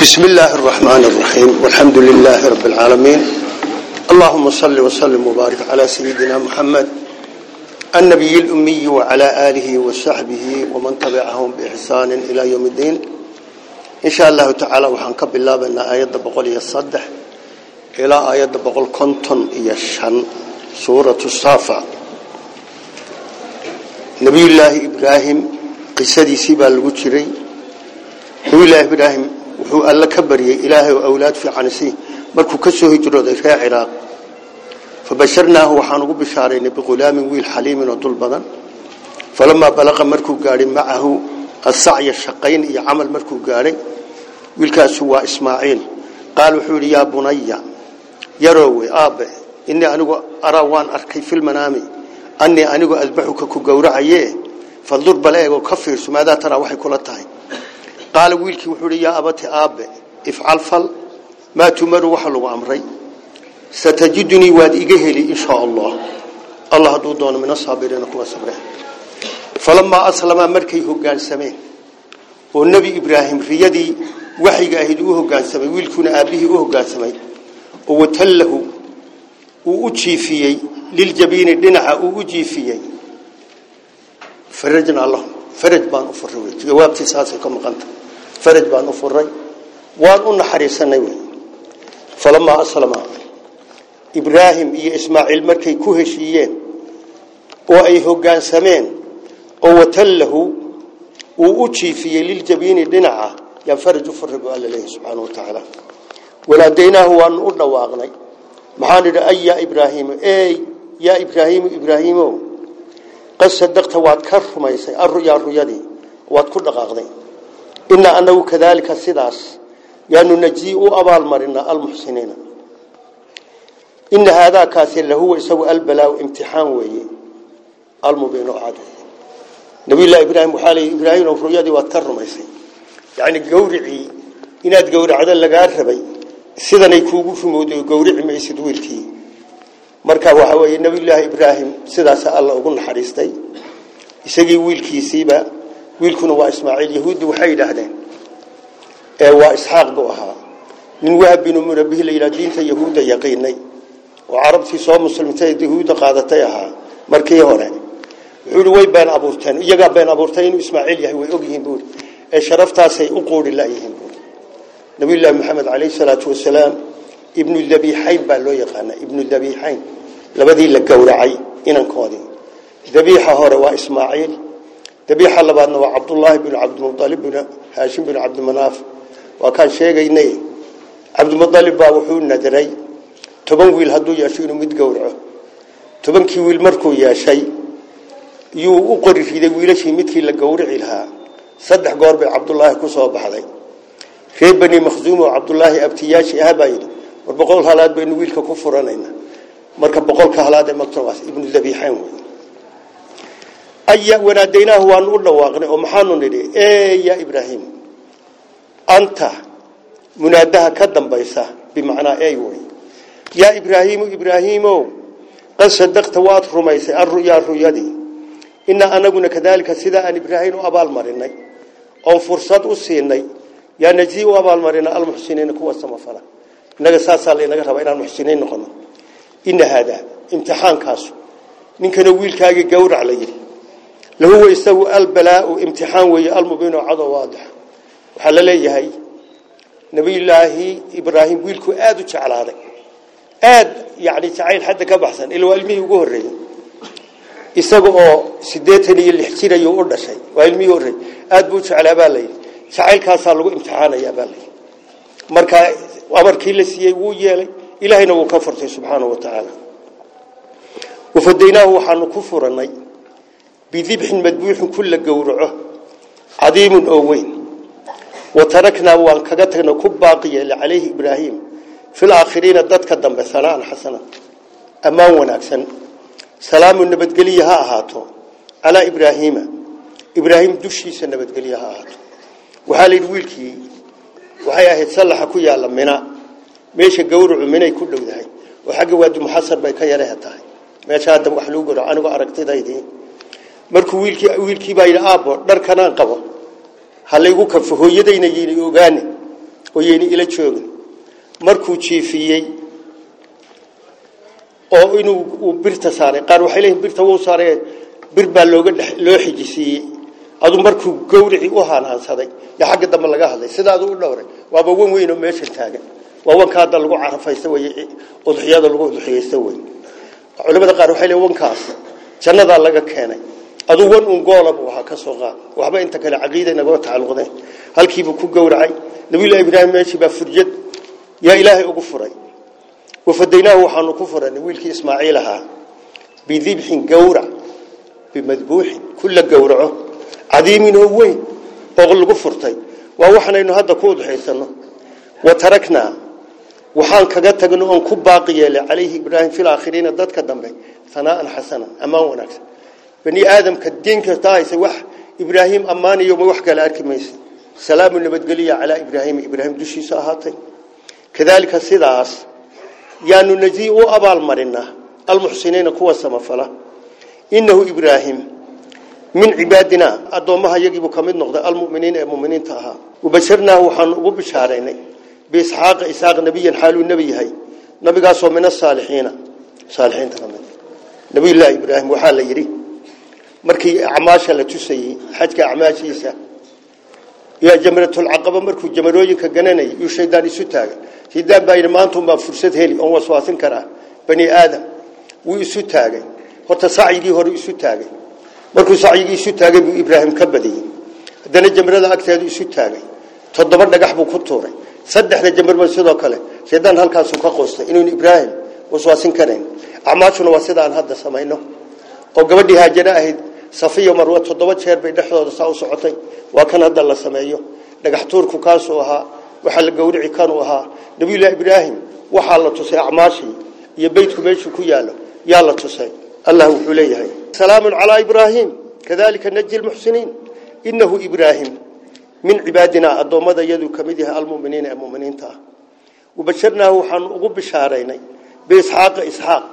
بسم الله الرحمن الرحيم والحمد لله رب العالمين اللهم صل وسلم وبارك على سيدنا محمد النبي الأمي وعلى آله وصحبه ومن تبعهم بإحسان إلى يوم الدين إن شاء الله تعالى وحنكب الله بأن آيات بقول يصدح إلى آيات بقول كنتن يشن سورة الصافة نبي الله إبراهيم قصدي سيبال الوجري نبي الله إبراهيم wuxuu alla ka bariyay ilaahay oo awlaad fiican si markuu ka soo hijrooday reer ciraaq fabasharnaahu waxaan ugu bishaaraynay biqulaamin wiil xaliimin oo dul badan falamaa balaqa markuu gaadhay macahu asacya shaqayn iyo camal markuu gaadhay wiilkaasu waa ismaaciil qaal wuxuu yidhi yaa bunaya yaroowe aabbe inii anigu araa waan arkay filmanaami annii anigu adbaxuka ku gowracaye fandur bal eegoo ka fiirso maadaa taraa waxay kula tahay قال ويلك وحولي يا أبتي آب افعل فل ما تمر وحل وعمري ستجدني واد إجهلي إن شاء الله الله دودان من الصابرين قوة صبره فلما أسلم مركيه قال سمين والنبي إبراهيم في يدي وحي قاهد وهو قال سمين ويلكون آبه وهو قال سمين ووتله وأجي فيه للجبين الدنعة وأجي فيه فرجنا الله فرج بان أفرره جوابتي ساسي كم قنطر faraj baan u furay waan u naxariisanay falamaa aslama ibraahim iyo ismaaciil markay ku heshiiyeen oo ay hoggaansameen oo watallahu uu u jiifiyey liljabiini dhinaca yaan faraj u furay buu alla leeyahy subxaana wa tacaala walaadaynaahu waanu u dhawaaqnay maxaan idhi ay yaa ibraahiimo ey yaa ibraahiimu ibraahiimow qad sadaqta waad ka rumaysay arruyaa ruyadii waad ku dhaqaaqday inaa anagu kadaalika sidaas yaanu najii u abaalmarinaa almuxsiniina ina haadaakaasi lahuwa isagu albalaa imtixaan weeye almubiin cad nabiylahi ibraahim waxaa lay ibraahimno ruyadii waad ka rumaysay yani gawricii inaad gowracdo lagaa rabay sidanay kuugu rumowday gawrici maysid wiilkii marka waxaa weeye nabiyulaahi ibraahim sidaasa alla ugu naxariistay isagii wiilkiisiiba wiilkuna waa ismaaciil yahuuddi waxay yidhaahdeen ee waa isxaaq buu ahaa min wahab binu murabihi la yidhaha diinta yahuudda yaqiinay oo carabtii soo muslimtay yahuudda qaadatay ahaa markii hore wuxuu way been abuurteen iyagaa been abuurtay inuu ismaaciil yahay way ogyihiin buuri ee sharaftaasay u quuri la-yihiin buuri nabiyullaahi maxamed calayhi salaatu wasalaam ibnu dabiixayn baa loo yaqaanaa ibnu dabiixayn labadii la gowracay inankoodii dabiixa hore waa ismaaciil dabiixa labaadna waa cabdullaahi bin cabdilmualib bin haashim bin cabdimanaaf waa kaan sheegaynay cabdimualib baa wuxuu nadray toban wiil hadduu yeesho inuu mid gowraco tobankii wiil markuu yeeshay yuu u qori riday wiilashii midkii la gowrici lahaa saddex goor bay cabdulaahi ku soo baxday reer bani makhsuum oo cabdulaahi abtiyaashi ah baa yidhi war boqol halaad baynu wiilka ku furanayna marka boqolka halaad ee أي وناديناه وأن أولا واغني ومحانو نري إيه يا إبراهيم أنت منادها كدن بيسا بمعنى أي وي يا إبراهيم إبراهيم قد صدقت واد رميسي الرؤيا الرؤيا دي إنا أنقنا كذلك سيدا أن إبراهيم أبال مرني أو فرصة أسيني يا نجزي وأبال مرنا المحسنين كوا السمفلة naga saasaa laynaga rabaa inaan muxsiniin noqono ina haadaa imtixaankaas ninkana wiilkaaga gawrac la lahuwa isagu albalaau imtixaan weeye almubiino cado waadix waxaa la leeyahay nabiyulaahi ibraahim wiilkuu aada u jeclaaday aada yani jacayl xadda ka baxsan ila waa ilmihii ugu horeeyey isaga oo siddeetan iyo lix jirayuu u dhashay waa ilmihii horreeyey aada buu u jeclaa baa layidhi jacaylkaasaa lagu imtixaanayaa baa layidhi markaa amarkii la siiyey wuu yeelay بذبح مدبوح كل جورعه عظيم وتركنا وين وتركنا وانكجتنا كباقية عليه إبراهيم في الآخرين ضدك كدم بثناء حسنا أما ونكسن سلام قليها هاتو على إبراهيم إبراهيم دشي قليها هاهاتو وحال الويلكي وحي أهد سلح كويا لمنا ميشا منا يكون له ذهي وحاجة واد محصر بيكا يريها ما شاء الله محلوق رعانو أرقتي دايدين markuu wiilkii wiilkiibaa yidhi aabbo dharkanaan qabo halaygu kanfo hooyadayna yeyna ogaane oo yeyna ila joogin markuu jiifiyey oo inuu birta saaray qaar waxay leeyihin birta wuu saaray bir baa looga loo xijisiiyey aduu markuu gawricii u haanaansaday yo xagga dambe laga hadlay sidaaduu u dhowray waaba wan weynoo meesha taagan waa wanka hadda lagu carafaysta wey udxiyada lagu udxiyaysta wey culamada qaar waxay leeyihin wankaas jannadaa laga keenay aduu wan uun goola buu ahaa ka soo qaad waxba inta kale caqiida naga tacaluqdeen halkii buu ku gowracay nabi ilaahay ibraahim meeshii baa furjad yaa ilaahay ugu furay wafadaynaahu waxaanu ku furanay wiilkii ismaaciil ahaa bidibxin gowrac bimadbuuxin kulla gowraco cadiimin oo weyn oo lagu furtay waa waxanaynu hadda ku udxaysano wa taraknaa waxaan kaga tagno oon ku baaqi yeelay calayhi ibraahim fil aakhiriina dadka dambe sanaan xasana ammaan wanaagsan bani aadamka diin kasta hayse wax ibraahim ammaanayo ma wax kale arki maysa salaamu nabadgeliya calaa ibraahima ibraahim dushiisa ahaatay kadaalika sidaas yaanu najii u abaalmarinaa almuxsiniina kuwa samafala innahu ibraahim min cibaadina addoommaha yagiibuu ka mid noqday almuminiina ee muminiinta ahaa wabasharnaahu waxaanu ugu bishaaraynay biisxaaqa isxaaq nebiyan xaaluu nebi yahay nabigaasoo min asaalixiina saalixiinta ka mid nabiyullaahi ibraahim waxaa la yidhi markii acmaasha la tusayey xajka acmaashiisa yaa jamratulcaqaba markuu jamarooyinka gananayay yuu shaydaan isu taagay shaydaan baa yidhi maantunbaa fursad heli oon waswaasin karaa bani aadam wuu isu taagay horta sacyigii hore isu taagay markuu sacyigii isu taagay buu ibraahim ka badiyey haddana jamrada agteedu isu taagay toddoba dhagax buu ku tuuray saddexda jamarba sidoo kale shaydaan halkaasuu ka qoostay inuun ibraahim waswaasin karayn acmaashuna waa sidaan hadda samayno oo gabadhii haajana ahayd صفية مروة تضوي شهر بين دحض وصاو صعتي وكان هذا الله سمايو نجحتور كوكاسوها وحل جورع كانوها نبي الله إبراهيم وحال تسي أعماشي يبيت كميش كياله يلا تسع الله عليه سلام على إبراهيم كذلك نجي المحسنين إنه إبراهيم من عبادنا الضوء ماذا يدو كمدها المؤمنين المؤمنين تا وبشرناه حن أقوب بشاريني بإسحاق إسحاق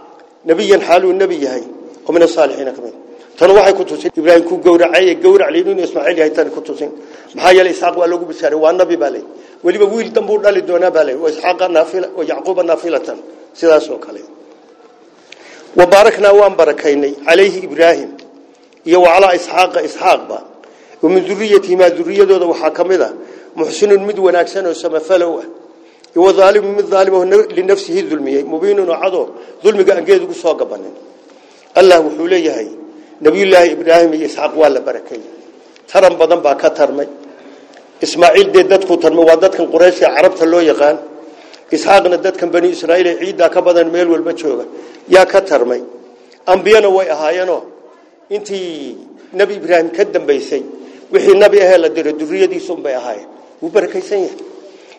نبيا حاله النبي هاي ومن الصالحين كمان tan waxay ku tusin ibraahim ku gowracay gowrac leeynu ismaaciil yahay tan ku tusin maxaa yeelay isaaq waa lagu bishaaray waa nabi balay waliba wiil dambu dhali doona balay waa isxaaqa naafila waa yaqub naafilatan sidaas oo kale wa barakna waan barakaynay alayhi ibraahim iyo wa ala isxaaqa isxaaqba ومن ذريته ما ذريته وحا كميدا محسن مد وناكسن او سمفلو وظالم من ظالم لنفسه الظلميه مبين وعدو ظلمك انجيد كسو غبنن الله وحو ليهي nabiyullaahi ibraahim iyo isxaaq waa la barakeeyey taran badan baa ka tarmay ismaaciil dee dadku tarmay waa dadkan quraysh ee carabta loo yaqaan isxaaqna dadkan bani israa'iil ee ciiddaa ka badan meel walba jooga yaa ka tarmay ambiyana way ahaayeenoo intii nebi ibraahim ka dambaysay wixii nabi ahee la diro duriyadiisunbay ahaayeen wuu barakaysan yahay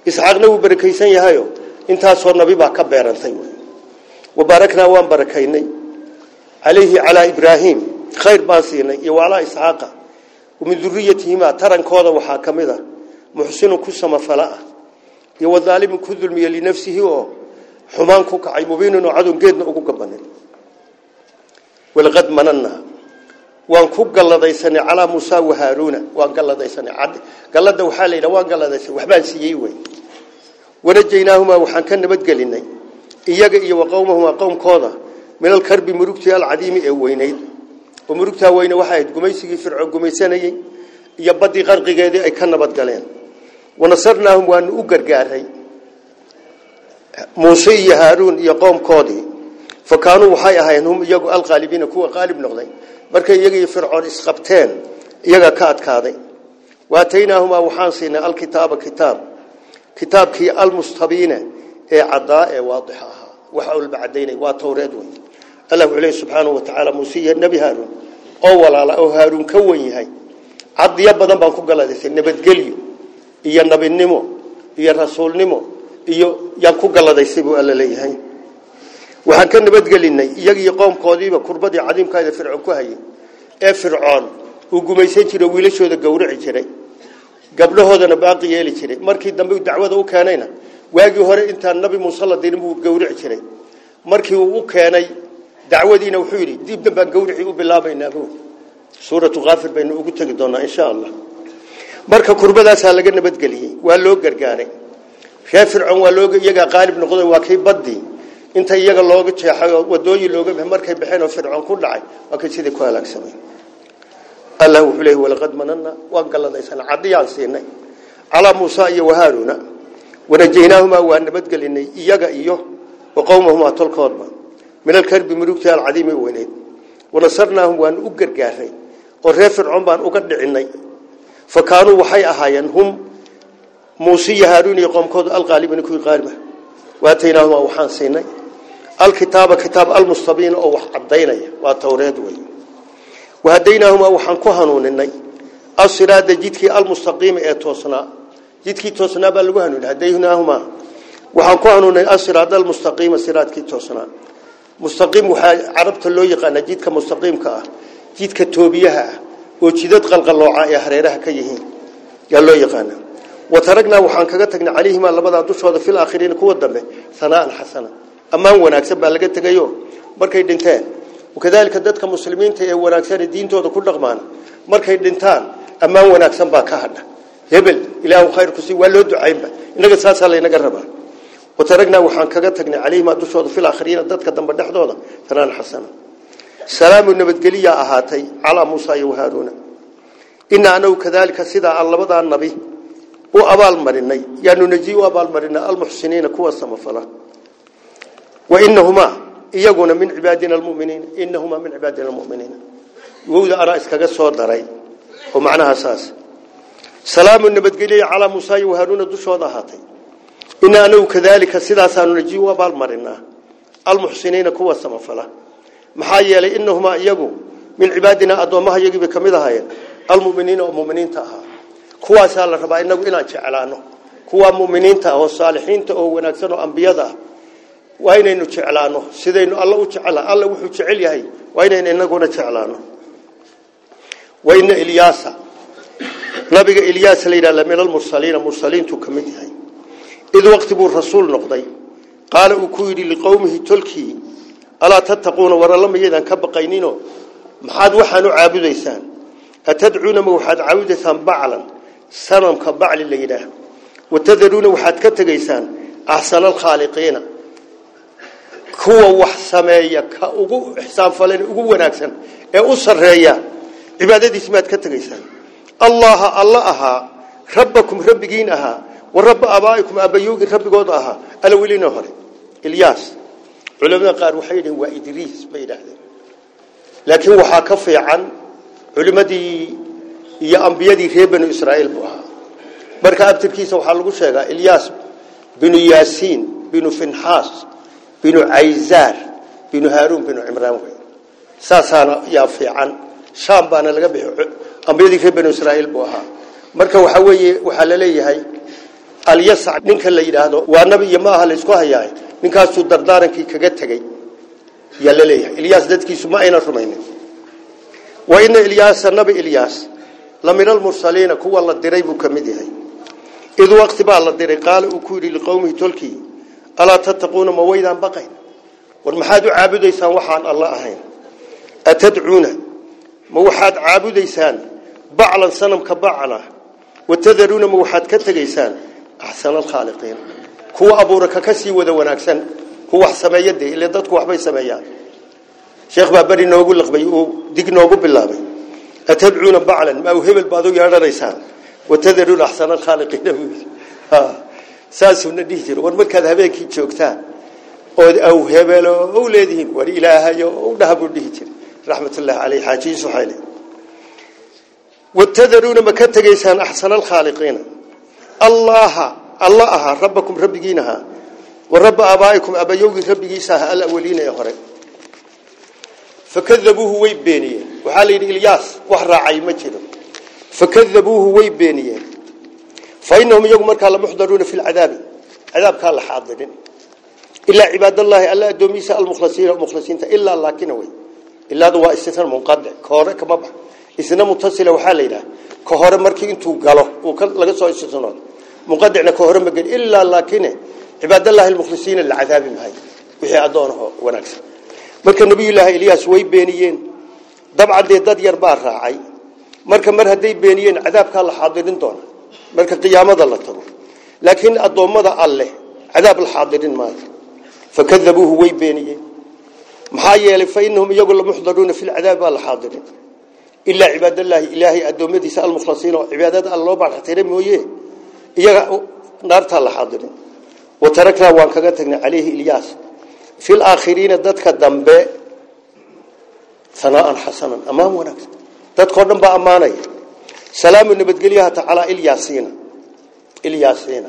isxaaqna wuu barakaysan yahayo intaasoo nabi baa ka beerantay wabaaraknaa waan barakaynay calayhi calaa ibraahim khayr baa siinay iyo waalaa isxaaqa ومن ذريتهما ترن كودا وحا كميدا محسن كسما فلا يو إيه ظالم كذل مي لنفسه او حمان كو كعي مبين انه عدو جيدنا او غبنن ولقد مننا وان كو غلديسن على موسى وهارون وان غلديسن عد غلده وحا ليدا وان غلديسن وحبان سيي ونجيناهما وحان كنبد غليني iyaga iyo qowmahuma qowm kooda min al karbi murugtiya al murugtaa weyne waxay ayd gumaysigii firco gumaysanayey iyo badii qarqigeedii ay ka nabad galeen wanasarnaahum waanu u gargaaray muuse iyo haaruun iyo qoomkoodii fa kaanuu waxay ahayn hum iyagu alqaalibiina kuwa qaalib noqday markay iyagii fircoon isqabteen iyaga ka adkaaday waataynaahumaa waxaan siinay alkitaaba kitaab kitaabkii almustabiine ee caddaa ee waadix ahaa waxa walba cadaynay waa towreed wey allah wuxuu leeyahy subxaanahu wa tacaala muuse iyo nebi haaruun oo walaala oo haaruun ka wan yahay cadiyo badan baan ku galadaystay nabadgelyo iyo nabinimo iyo rasuulnimo iyo yaan ku galadaystay buu alla leeyahay waxaan ka nabadgelinay iyagii qoomkoodiiba kurbadii cadiimkaada fircoon ku hayay ee fircoon uu gumaysan jiray wiilashooda gowraci jiray gabdhahoodana baaqi yeeli jiray markii dambe uu dacwada u keenayna waagii hore intaan nabi muuse la dirin buu gowrici jiray dacwadiina wuxuu yidhi dib dambaan gawricii u bilaabaynaa bu suuratu kaafir baynu ugu tegi doonaa insha marka kurbadaasaa laga nabadgeliyey waa loo gargaaray reer waa loo iyagaa qaalib noqday waa kii badii inta iyaga looga jeexay oo looga bixi markay baxeen oo fircoon ku dhacay waa kii sidii ku halaagsamay allah wuxuu leeyahy walaqad manana waan galladaysanay caddiyaan siinay calaa muusa iyo wahaaruna wanajaynaahuma waa nabadgelinay iyaga iyo waqowmahumaa tolkoodba من الكرب ملوك تال عظيم وينيد ونصرناهم وأن أقر قاري قرر فرعون بأن أقر عني فكانوا وحي أهايا هم موسى هارون يقوم كود الغالب أن يكون غالبا واتيناهم أوحان سيني الكتاب كتاب المستبين أو عديني وتوريد وي وهديناهم أوحان كهنونني الصراط جدك المستقيم اتوسنا جدك توسنا بلغهنون هديناهما وحان كهنونني الصراط المستقيم كي توسنا mustaqiim waxaa carabta loo yaqaanaa jidka mustaqiimka ah jidka toobiyaha ah oo jidad qalqalooca ee hareeraha ka yihiin yaa loo yaqaanaa wataragnaa waxaan kaga tagnay calayhimaa labadaa dushooda fil aakhiriina kuwa dambe sanaan xasana ammaan wanaagsan baa laga tegayo markay dhinteen wakadaalika dadka muslimiinta ee wanaagsane diintooda ku dhaqmaan markay dhintaan ammaan wanaagsan baa ka hadha hebel ilaahu khayrku sii waa loo ducaynba innaga saasaa laynaga rabaa وتركنا وحان كغا تغنى عليهما دشود في الاخرين ددك دنب دخدودا فنان حسن سلام النبدغليا اهاتي على موسى وهارون ان انا وكذلك سدا اللبدا النبي او ابال مرني يعني نجي وابال مرنا المحسنين كوا سمفلا وانهما يغون من عبادنا المؤمنين انهما من عبادنا المؤمنين وودا ارى اسكغا سو دراي ومعناها اساس سلام النبدغليا على موسى وهارون دشود اهاتي إنا أنه كذلك سداسا ننجي وبالمرنا المحسنين كوا السمفلة محايا لإنهما إيقوا من عبادنا أدوامها يقبي كمدها المؤمنين والمؤمنين تأها كوا سال ربا إنه إنا جعلانه كوا مؤمنين تأه والصالحين تأه ونكسنوا أنبياء وإنه جعلانه سيدين الله جعل الله وحو جعل يهي وإنه إنه جعلانه وإن إلياس نبي إلياس ليلة من المرسلين مرسلين تكمدها إذ وقت بو الرسول نقضي قال أكويري لقومه تلكي ألا تتقون لما يدان كبقينينو محاد وحانو عابديسان أتدعون موحاد عابديسان بعلا سنم كبعل اللي يداه وتذرون وحاد كتغيسان أحسن الخالقين كوا وحسمايا كأغو إحسان فلين أغو وناكسان إيه أسر ريا عبادة دي سمات الله الله أها ربكم ربكين أها warabba abaa'ikum aabbayoogi rabbigooda ahaa alawelina hore ilyaas culamada qaar waxay yidhaheen waa idriis bay yidhaahdeen laakiin waxaa ka fiican culimmadii iyo ambiyadii reer banu israa'iil buu ahaa marka abtirkiisa waxaa lagu sheegaa ilyaas binu yaasiin binu finxaas binu cayzaar binu haaruun binu cimraan wey saasaana yaa fiican shaam baana laga bixi ambiyadii reer banu israa'iil buu ahaa marka waxaa weeye waxaa la leeyahay alyasac ninka la yidhaahdo waa nabiyo maaha laysku hayaay ninkaasuu dardaarankii kaga tegey yaa la leeyahay ilyaas dadkiisu ma ayna rumaynin wa ina ilyaasa nabi ilyaas la mina almursaliina kuwa la diray buu ka mid yahay id waqti baa la diray qaala uu ku yidhi liqowmihi tolkii alaa tattaquuna ma waydaan baqayn war maxaad u caabudaysaan waxaan alla ahayn atadcuuna ma waxaad caabudaysaan baclan sanamka bacana watadaruuna ma waxaad ka tegaysaan أحسن الخالقين هو أبورك كسي وذا وناكسن هو حسمي يدي اللي ضدك وحبي سميان شيخ بابري نوغو لقبي ديك نوغو بالله أتبعون بعلا ما وهب البادو يانا ريسان وتذرون أحسن الخالقين ساسو نديه ورمك هذا هبينكي جوكتان أو هبلو أولادهم وإلهيو ونهبوا نديه جيرو رحمة الله عليه حاجين سحيلي وتذرون ما كنت أحسن الخالقين الله الله ربكم ربجينها ورب أبائكم أبيوغي ربجيسها الأولين يا هري فكذبوه ويبينيه وحال إلياس وحراعي مجرم فكذبوه ويبينيه فإنهم يقومون كالله محضرون في العذاب عذاب كالله حاضرين إلا عباد الله ألا دوميسا المخلصين المخلصين إلا الله كنوي إلا دواء استثناء منقطع كهورة كمبع إسنا متصلة وحالينا كهورة مركي انتو قالوا وكال لقصوا استثناء مقدعنا كهرم مجن إلا لكن عباد الله المخلصين اللي عذابهم هاي وهي أدونه ونكس مركب النبي الله إلياس وي بينيين طبعا دي داد يربار راعي مركب مره هدي بينيين عذابك الله حاضرين دون مركب قيامة الله تبو لكن أدومة الله عذاب الحاضرين ما فكذبوه وي بينيين محايا فإنهم لهم محضرون في العذاب الحاضرين إلا عباد الله إلهي أدومتي سأل المخلصين وعبادات الله بارحتين مويه iyaga naarta la xadirin watarakna waan kaga tagnay alayhi ilyas fil aakhirina dadka dambe sanaan hasanan amaam wanaag dadko dhan ba amaanay salaamu nabadgaliyaha taala ilyasina ilyasina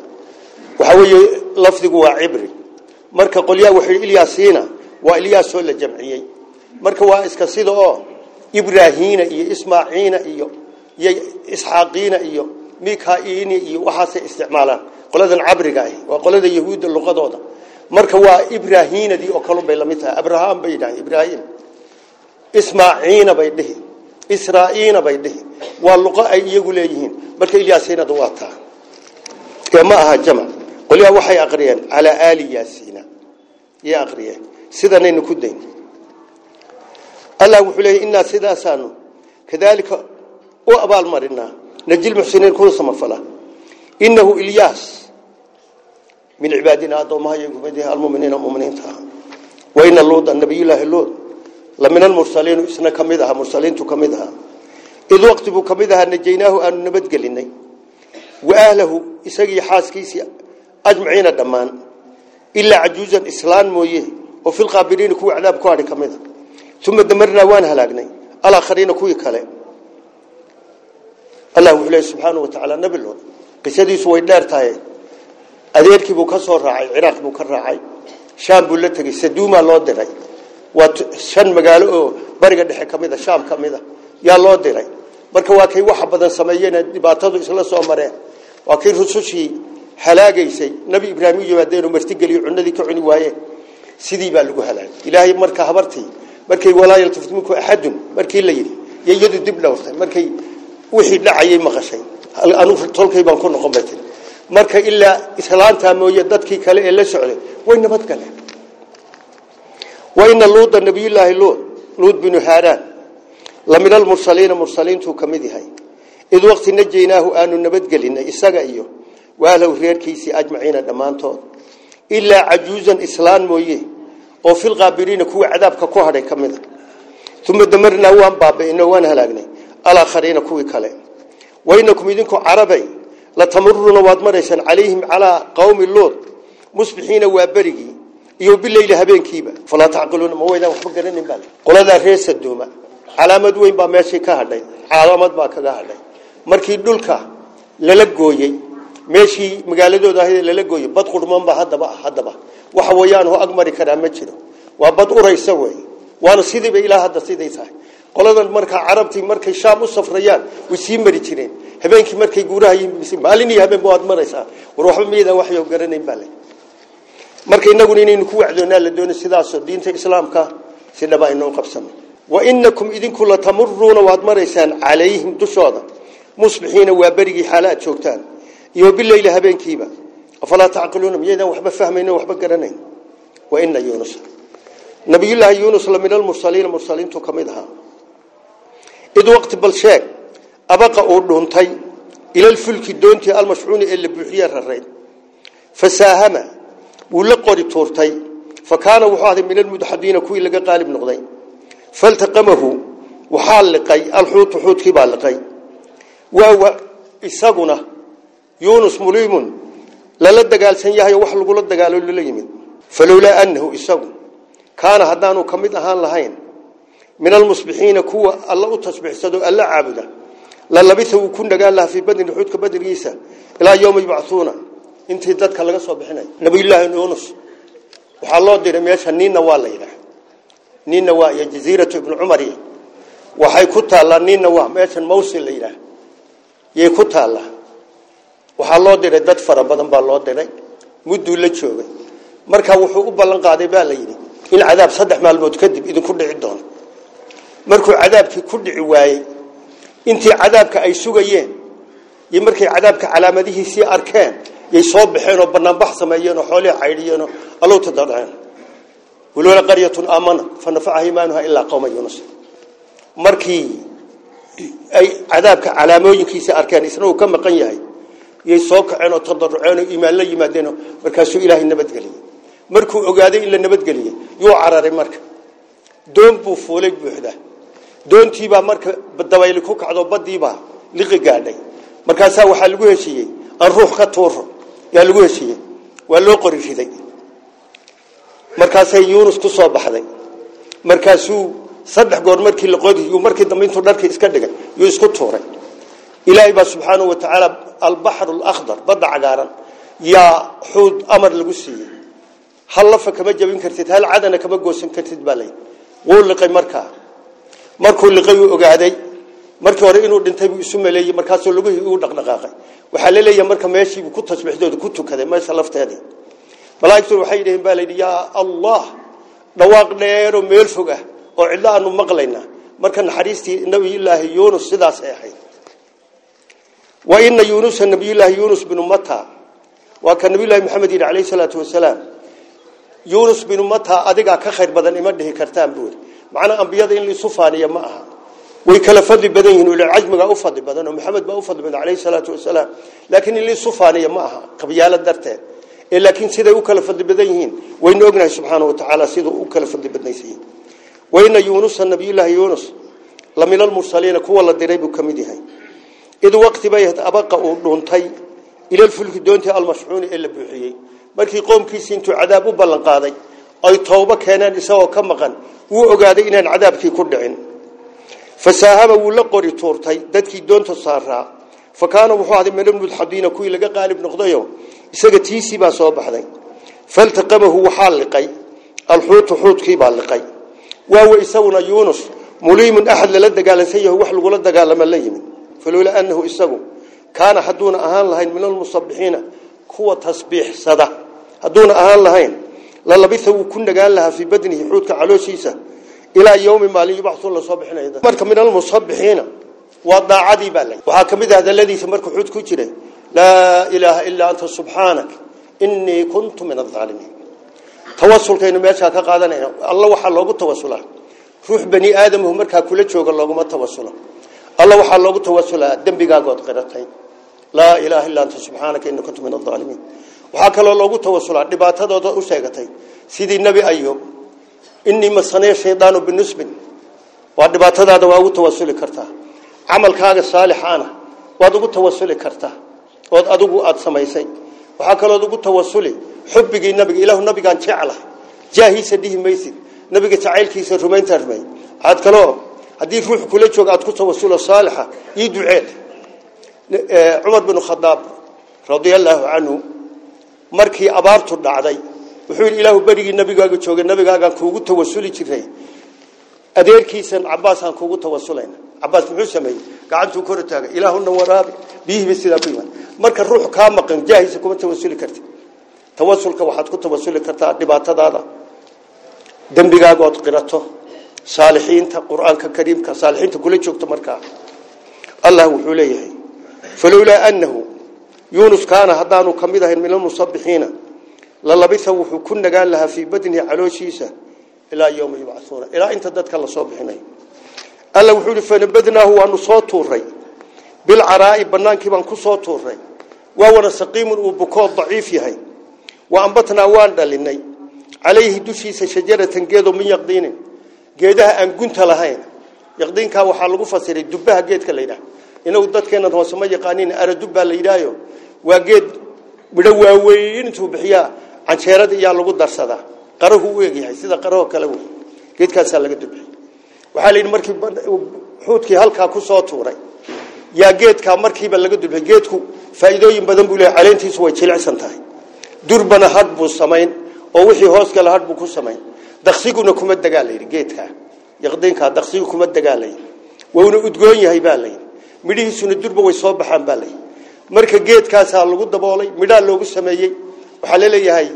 waxa weeye lafdigu waa ibri marka qolyaa wuxuu ilyasina waa ilyas oo la jamciyay marka waa iska sida oo ibraahina iyo ismaaciina iyo iyo isxaaqiina iyo mikaini iyo waxaasay isticmaalaan qoladan cabriga ah waa qolada marka waa ibrahinadii oo kalun bay la mid tahay abraham bay yidhaaheen ibraahim ismaaciina bay dhihi israa'iina bay dhihi waa luqo ay iyagu leeyihiin marka ilyaasinada waa taa ee ma aha jamac waxay aqriyeen calaa aali yaasiina yay aqriyeen sidanaynu ku dayn allah wuxuu leeyay innaa sidaasaanu kadaalika u abaalmarinaa najil muxsiniin kuna samafala innahu ilyaas min cibaadina addoommahaygumadih almuminiina muminiinta ah wa ina luuda nabiyulaahi luud la min almursaliin isna ka mid aha mursaliintu ka mid ahaa id waqti buu ka mid ahaa najaynaahu aanu nabadgelinay wa ahlahu isagii xaaskiisii ajmaciina dhammaan ilaa cajuuzan islaan mooye oo filqaabiliina kuwa cadaab ku hadhi ka mid a uma allah wuxuu leeyahay subxaanahu wa tacaala nabi lood qisadiisu way dheer tahay adeerkii buu ka soo raacay ciraaq buu ka raacay shaam buu la tegey saduumaa loo diray waa shan magaalo oo bariga dhexe ka mid a shaam ka mid a yaa loo diray marka waa kay waxa badan sameeyeen dhibaatadu isla soo mareen waa kii rusushii halaagaysay nebi ibraahim u yimaadeenoo martigeliyo cunadii ka cuni waayeen sidii baa lagu halaagay ilaahay marka habartii markay walaa yaltafit minku axadun markii la yidhi yiyadu dib dhowrtay markay wixii dhacayay maqashay anu tolkay baan ku noqon bayt marka ilaa islaanta mooye dadkii kale ee la socday way nabad galeen وإن لوط النبي الله لوط لوط بن هاران لمن المرسلين مرسلين تو كمد هي إذ وقت نجيناه آن النبت قلنا إساق إيوه وآله رير كيسي أجمعين دمانتون إلا عجوزا إسلام مويه وفي الغابرين كو عذاب كوهر كمد ثم دمرنا وان بابا إنه وان هلاقنا alaakhariina kuwii kale wainakum idinku carabay la tamuruuna waad maraysaan calayhim calaa qowmi luud musbixiina waa berigii iyo bileyli habeenkiiba falaa tacqiluuna ma weydaan waxba garanin baa qoladaa reer saduuma calaamad weyn baa meeshii ka hadhay calaamad baa kaga hadhay markii dhulka lala gooyey meeshii magaaladooda ahayd lala gooyey bad qurmanba haddaba haddaba waxa weeyaan uu ag mari karaa ma jiro waa bad uraysa weey waana sidiiba ilaa hadda siday tahay qoladan markaa carabtii markay shaam u safrayaan way sii mari jireen habeenkii markay guuraha maalin iyo habeen baad maraysaa war waxba miyada wax iyo garanayn baa leh marka inagu inaynu ku wacdoonaa la doono sidaasoo diinta islaamka si dhaba inoo qabsano wa inakum idinku la tamuruuna waad maraysaan calayhim dushooda musbixiina waa berigii xaala aad joogtaan iyo bileyla habeenkiiba afalaa tacqiluuna miyaydaan waxba fahmayn waxba garanayn wa inna yunus nabiyullaahi yunus lamid almursaliina mursaliintu ka mid ahaa id waqti bal sheeg abaqa uu dhuuntay ilalfulki doontii almashcuuni ee la buuxiye rarayd fasaahama wuu la qori tuurtay fa kaana wuxuu ahday min almudxadiina kuwii laga qaalib noqday faltaqamahu waxaa liqay alxuutu xuudkiibaa liqay waawa isaguna yuunus muliimun lala dagaalsan yahayo wax lagula dagaalo lala yimid falowlaa annahu isagu kaana haddaanu ka mid ahaan lahayn من المصبحين كوا الله تصبح سدو الله عابدا لا لبثوا كون دغالا في بدن حوت كبدن عيسى الى يوم يبعثونا انت ددك لا سوبخنا نبي الله يونس وحال الله دير ميش نينا وا ليدا نينا وا يا جزيره ابن عمر وهي كوتالا نينا وا ميش موسى ليدا يي كوتالا وحال الله دير دد فر بدن با لو دير مدو لا جوغي marka wuxuu u balan qaaday ba layidi in cadaab saddex maalmo kadib idin markuu cadaabkii ku dhici waayey intii cadaabka ay sugayeen iyo markay cadaabka calaamadihiisii arkeen yay soo baxeen oo banaanbax sameeyeen oo xoolihii caydhiyeen oo allowta dadceen waloola qaryatun aamanat fa nafacaha imaanuha ilaa qowma yunus markii ay cadaabka calaamooyinkiisii arkeen isna uu ka maqan yahay yay soo kaceen oo tadaruceen oo iimaan la yimaadeen markaasuu ilaahay nabadgeliyey markuu ogaaday in la nabadgeliyey yuu cararay marka doon buu fuulay buuxda doontiibaa marka dabayli ku kacdo badiibaa liqi gaadhay markaasaa waxaa lagu heshiiyey ruux ka tuuro yaa lagu heshiiyey waa loo qori riday markaasay yuunus ku soo baxday markaasuu saddex goor markii la qodiyuu markii dambe intuu iska dhigay yuu isku tuuray ilaahay baa subxaanahu watacaala albaxru alakhdar badda cagaaran yaa xuud amar lagu siiyey hal lafa kama jabin kartid hal cadana kama goosan kartid baa layidhi markaa markuu liqay uu ogaaday markii hore inuu dhintay buu isu maleeyay markaas oo lagu uu dhaqdhaqaaqay waxa la leeyahay marka meeshii ku tasbiixdooda ku tukaday meesha lafteeda malaa'iktu waxay yiraahdeen baa leeyahay ya allah dhawaaq dheer oo meel fog ah oo cidla aanu maqlayna marka naxariistii nabi ilaahi yunus sidaas ay ahayd wa inna yunus nabi ilaahi yunus bin mata wa kan nabi ilaahi maxamed ilaahi salaatu wasalaam yunus bin mata adiga ka khayr badan ima dhihi kartaan buu macna ambiyada in liisu faaniya ma aha way kala fadli badan yihiin ila ajmiga u fadli badan oo maxamed baa u fadli badan kaleey salaatu wasalaam laakiin in liisu faaniya ma aha qabyala darteed ee laakiin sida uu kala fadli badan yihiin wayna ognahay subxaanahu wa ta'ala sida uu kala fadli badan yihiin wayna yunus nabiyullah yunus lamil al mursalin kuwa la diray buu kamid yahay id waqti bay abaqa uu dhuntay ila fulki doontii al mashhuun ee la buuxiyay markii qoomkiisii intuu cadaab u balan qaaday ay toobo keeneen isagoo ka maqan wuu ogaaday inaan cadaabkii ku dhicin fasaahama wuu la qori tuurtay dadkii doonta saaraa fa kaana wuxuu ahday minamudxadiina kuwii laga qaalib noqdayo isaga tiisii baa soo baxday faltaqamahu waxaa liqay alxuutu xuudkiibaa liqay waawa isaguna yuunus muliimun axad lala dagaalansan yaho wax lagula dagaalama la yimid falowlaa annahu isagu kaana hadduuna ahaan lahayn min almusabbixiina kuwa tasbiixsada hadduuna ahaan lahayn la labisa wuu ku nagaan lahaa fii badnihi xuudka calooshiisa ilaa yowmi maalin yubactun lasoo bixinay marka min almusabixiina waa daacadii baa lay waxaa ka mid ah hadalladiisa markuu xuud ku jiray laa ilaaha ilaa anta subxaanak inii kuntu min aldaalimiin tawasulkaynu meeshaa ka qaadanayna alla waxaa loogu tawasulaa ruux bani aadamuhu markaa kula jooga looguma tawasulo alla waxaa loogu tawasulaa dembigaagood qiratay laa ilaaha ilaa anta subxaanaka inii kuntu min aldaalimiin waxaa kaloo loogu tawasulaa dhibaatadooda u sheegatay sidii nebi ayub inii masanaya shaydaanu binusbin waa dhibaatadaada waa ugu tawasuli kartaa camalkaaga saalixaana waad ugu tawasuli kartaa ood adigu aada samaysay waxaa kalood ugu tawasuli xubbigii nabiga ilaahu nabigaan jeclahay jaahiisa dhihi maysid nabiga jacaylkiisa rumayntaa rumay aad kaloo haddii ruux kula joog aad ku tawasulo saalixa ii duceel cumar binu khadaab radia allaahu canhu markii abaartu dhacday wuxuu ilaahu barigi nabigaaga joogay nabigaaga kuugu tawasuli jiray adeerkiisan abbas aan kuugu tawasulayna abbas wuxuu sameeyay gacantu kor taagay ilaahu waraabi bihi sida ku marka ruux ka maqan jaahis kuma tawasuli kartaa tawasulka waxaad ku tawasuli kartaa dhibaatadaada dambigaaga oo qirato saalihiinta quraanka kariimka saalihiinta kula joogto marka allah wuxuu leeyahay falawla annahu يونس كان هدانو كمده من المصبحين للبثه وحو كنا قال لها في بدن علوشيسة إلى يوم يبعثون إلى أنت ددك الله صبحين ألا وحول فنبدناه وأنه صوته الرئ بالعراء بنانك بانك صوته الرئ وهو نسقيم وبكوض ضعيفه وأنبتنا واندا للني عليه دشيسة شجرة قيدوا من يقضينه قيدها أن قنت لهين يقضينك وحال غفصري دبها قيدك لهينه inuu dadkeena hoose ma yaqaanin aradub baa la yiraayo waa geed midho waaweyn intuu bixiya canjeerada ayaa lagu darsada qarahu u egyahay sida qaraho kale uu geedkaas laga dubay waxa la yidhi markii xuudkii halka ku soo tuuray yaa geedka markiiba laga dubay geedku faa'iidooyin badan buu leeyahay caleentiisu way jilicsan tahay durbana had buu samayn oo wixii hoos kale had buu ku samayn daqsiguna kuma dagaalayri geedka yaqdiinka daqsigu kuma dagaalay wuuna udgoon yahay baa layidhi midhiisuna durba way soo baxaan baa lay marka geedkaasaa lagu daboolay lagu sameeyay waxa la leeyahay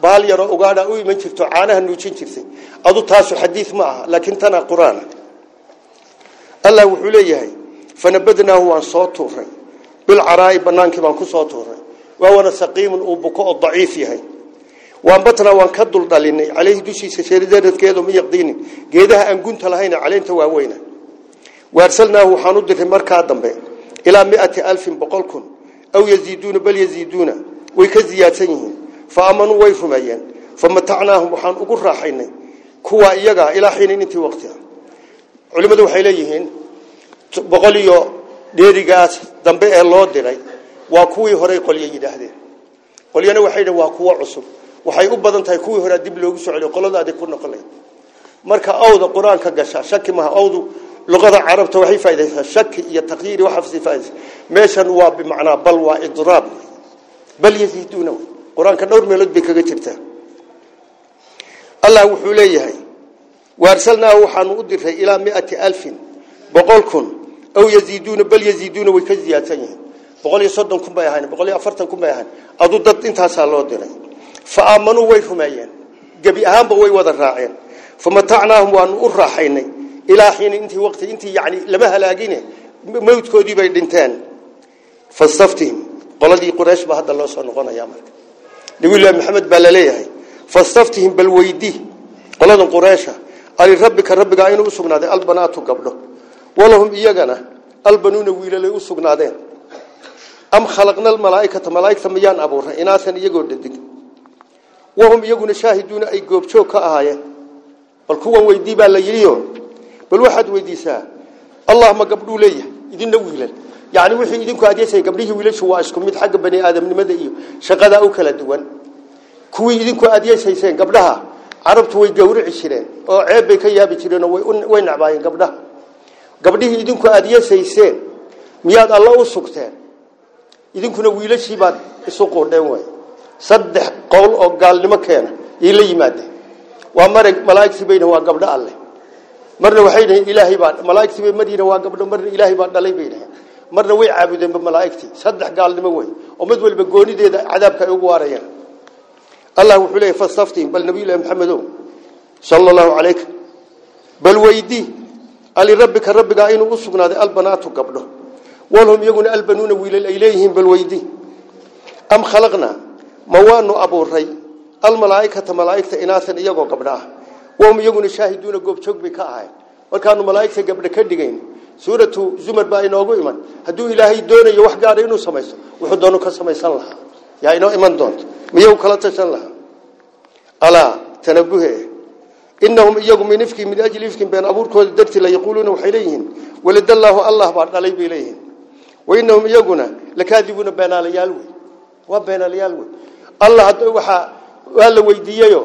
baal yar oo ugaadha uu iman jirto caanaha nuujin jirsay adu taasu xadiis ma aha laakiin tan quraan allah wuxuu leeyahay fanabadna huwa soo tuuray bil araay bannaankii baan ku soo tuuray waa wana saqiimun uu buko oo daciif yahay batna waan ka duldhalinay caleyhi dushiisa sheeridaradkeedu ma yaqdiinin geedaha aan gunta lahayn calaynta waa weynaa waarsalnaahu waxaan u diray markaa dambe ilaa miati alfin boqol kun aw yaziiduuna bal yaziiduuna way ka ziyaadsan yihiin fa amanuu way rumeeyeen fa matacnaahum waxaan ugu raaxaynay kuwa iyaga ilaa xiinin intii waqtia culimmadu waxay leeyihiin boqol iyo dheerigaas dambe ee loo diray waa kuwii horey qolyo yidhaahdeen qolyana waxay dhn waa kuwo cusub waxay u badan tahay kuwii horea dib loogu soo celiyo qolada adig ku noqon lahayd marka awda qur-aanka gasha shaki maaha awdu لغة عربة وحي فائدة شك يتقدير وحفظ فائدة ماشان وا بمعنى بل وإضراب بل يزيدونه قرآن كنور ميلود بك جرته الله وحوليه وارسلناه وحن أدره إلى مئة ألف بقول كن أو يزيدون بل يزيدون وكزياتين بقول يصدن كم بيهان بقول يأفرتن كم بيهان أدو ضد انتهى سالو ديري فآمنوا ويفمين جبي أهم بوي وذراعين فمتعناهم وأن أرحيني ilaa xiin intii waqti intii yani lama halaagine mawdkoodii bay dhinteen fastaftihim qoladii quraysh ba hadda loo soo noqonaya marka nabi ilaahi maxamed baa la leeyahay fastaftihim bal weydi qoladan quraysha ali rabbika rabbiga inuu usugnaaday albanaatu gabdho walahum iyagana albanuuna wiilalay u sugnaadeen am khalaqna almalaa'ikata malaa'ikta miyaan abuurnay inaasan iyagoo dhadig wahum iyaguna shaahiduuna ay goobjoog ka ahaayeen bal kuwan weydii baa la yidhi bal waxaad weydiisaa allah ma gabdhuu leeyahay idinna wiilan yani wixii idinku adeesaya gabdhihii wiilashu waa isku mid xagga bani aadamnimada iyo shaqadaa u kala duwan kuwii idinku adeesayseen gabdhaha carabtu way gawrici jireen oo ceeb bay ka yaabi jireen oo way nacbaayeen gabdhaha gabdhihii idinku adeesayseen miyaad alla u sugteen idinkuna wiilashii baad isu quudheen way saddex qowl oo gaalnimo keena ila yimaadeen waa marag malaa'igtii bayna waa gabdho alleh marna waxay dhahay ilaahay baa malaa'igtii bay marina waa gabdho marna ilaahay baa dhalay bay dhahay marna way caabudeen malaa'igtii saddex gaalnimo way oo mid walba goonideeda cadaabka ay ugu waarayaan allah wuxuu leeyahay fastaftiin bal nabiyyu muhammadow sallallahu alayhi bal weydi ali rabbika rabbika inuu usugnaaday albanaatu gabdho walhum yaguna albanuna wiilal ay leeyihiin bal weydi am khalaqna ma waanu abuuray almalaa'ikata malaa'ikta inaasan iyagoo gabdho ah وهم يجون شاهدون قب شوق بكاعي وكانوا ملائكة قبل كدقين سورة زمر بقى إنه إيمان هدو إلهي دون يوح قاري إنه سميس وحدونه كسميس الله يا يعني إنه إيمان دونت ميو كلاتش الله ألا تنبهه إنهم إياكم من إفكي من أجل إفكي بين أبورك والدرت لا يقولون وحيليهن ولد الله الله بعد عليه بإليهن وإنهم إياكنا لكاذبون بين اليالوي وبين اليالوي الله وحا وهلا ويدييه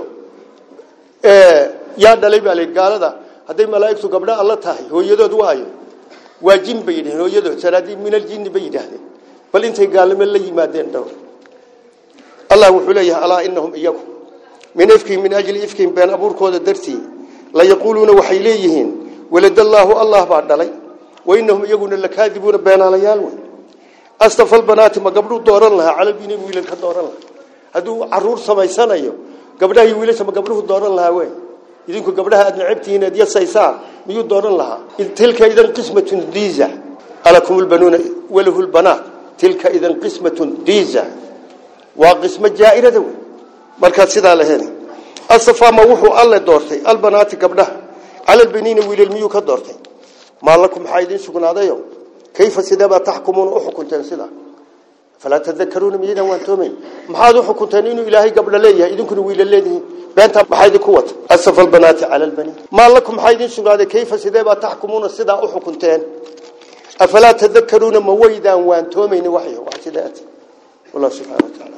آه، yaa dhalay baa leeyahay gaalada haday malaa'iktu gabdho alla tahay hooyadood waayo waa jin bay yidhahdeen hooyadood sanaadi min aljin bay yidhahdeen bal intay gaalnimo la yimaadeen dhowr allah wuxuu leeyahay alaa innahum iyaku min ifkin min ajli ifkin been abuurkooda dartii la yaquluuna waxay leeyihiin walad allaahu allah baa dhalay wa innahum iyaguna lakaadibuuna beenaalayaal wey astafal banaati ma gabdhuu dooran lahaa calabini wiilalka dooran lahaa hadduu caruur samaysanayo gabdhaha iyo wiilasha ma gabdhuhu dooran lahaa wey idinku gabdhaha aad naxibtiin aad yasaysaan miyu doonan lahaa tilka idan qismatun diiza alakumul banuna walahul lbanaat tilka idan qismatun diiza wa qismo jaairada wey markaad sidaa asfa ma wuxuu alle doortay albanaati gabdhaha cala albaniina wiilal miyu ka doortay maa lakum maxaa idiin sugnaadayo kayfa sideebaa taxkumuuna u xukunteen sida فلا تذكرون ميدا ما هذا حكمتان انه الهي قبل لي إذن كنوا ويل ليدين بنت بحيد قوه اسف البنات على البنين ما لكم حيد سغاده كيف سذاب تحكمون سدا حكمتان افلا تذكرون مويدا وانتومين وحي وحيدات والله سبحانه وتعالى